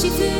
she do?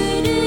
星降